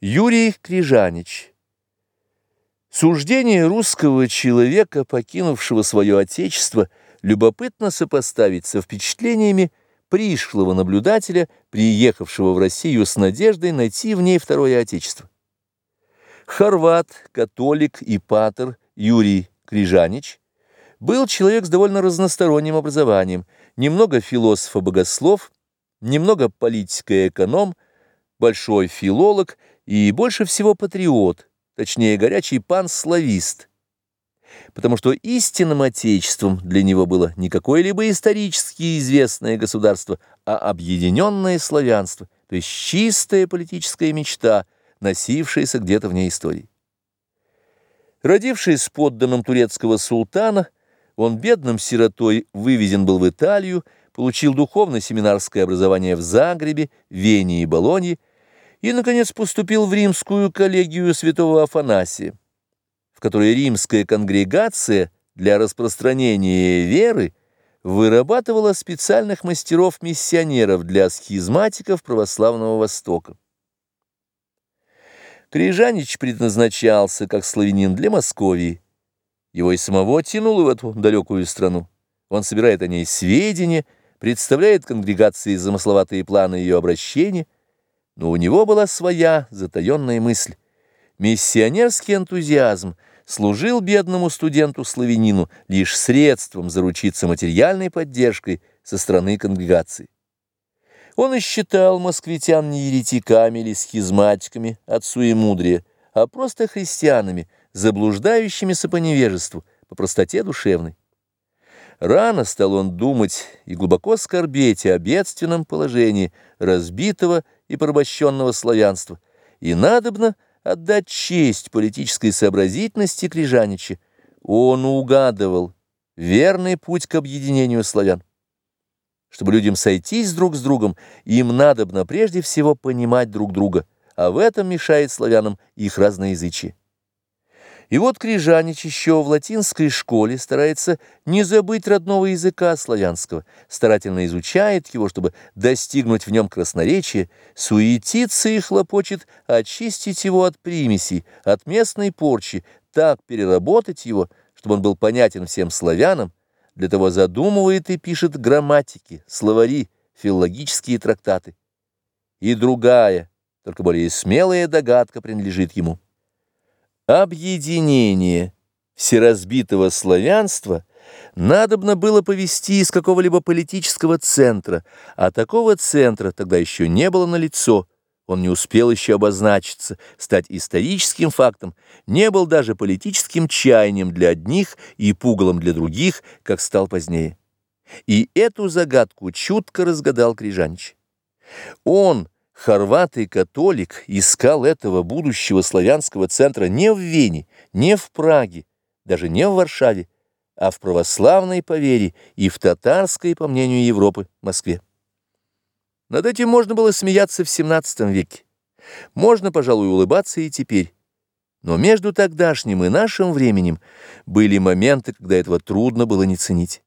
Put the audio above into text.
Юрий Крижанич. Суждение русского человека, покинувшего свое отечество, любопытно сопоставить со впечатлениями пришлого наблюдателя, приехавшего в Россию с надеждой найти в ней второе отечество. Хорват, католик и патер Юрий Крижанич был человек с довольно разносторонним образованием, немного философ-богослов, немного политик и эконом, большой филолог и больше всего патриот, точнее горячий панславист, потому что истинным отечеством для него было не какое-либо исторически известное государство, а объединенное славянство, то есть чистая политическая мечта, носившаяся где-то вне истории. Родившись подданным турецкого султана, он бедным сиротой вывезен был в Италию, получил духовно-семинарское образование в Загребе, Вене и Болонье, и, наконец, поступил в римскую коллегию святого Афанасия, в которой римская конгрегация для распространения веры вырабатывала специальных мастеров-миссионеров для схизматиков православного Востока. Крижанич предназначался, как славянин, для Московии. Его и самого тянуло в эту далекую страну. Он собирает о ней сведения, представляет конгрегации замысловатые планы ее обращения – но у него была своя затаенная мысль. Миссионерский энтузиазм служил бедному студенту-славянину лишь средством заручиться материальной поддержкой со стороны конгрегации. Он и считал москвитян не еретиками или схизматиками от суемудрия, а просто христианами, заблуждающимися по невежеству, по простоте душевной. Рано стал он думать и глубоко скорбеть о бедственном положении разбитого и порабощенного славянства, и надобно отдать честь политической сообразительности Крижанича. Он угадывал верный путь к объединению славян. Чтобы людям сойтись друг с другом, им надобно прежде всего понимать друг друга, а в этом мешает славянам их разноязычие. И вот Крижанич еще в латинской школе старается не забыть родного языка славянского, старательно изучает его, чтобы достигнуть в нем красноречия, суетится и хлопочет очистить его от примесей, от местной порчи, так переработать его, чтобы он был понятен всем славянам, для того задумывает и пишет грамматики, словари, филологические трактаты. И другая, только более смелая догадка принадлежит ему. Объединение всеразбитого славянства надобно было повести из какого-либо политического центра, а такого центра тогда еще не было налицо, он не успел еще обозначиться, стать историческим фактом, не был даже политическим чаянием для одних и пугалом для других, как стал позднее. И эту загадку чутко разгадал Крижанич. Он – Хорват и католик искал этого будущего славянского центра не в Вене, не в Праге, даже не в Варшаве, а в православной повере и в татарской, по мнению Европы, Москве. Над этим можно было смеяться в XVII веке. Можно, пожалуй, улыбаться и теперь. Но между тогдашним и нашим временем были моменты, когда этого трудно было не ценить.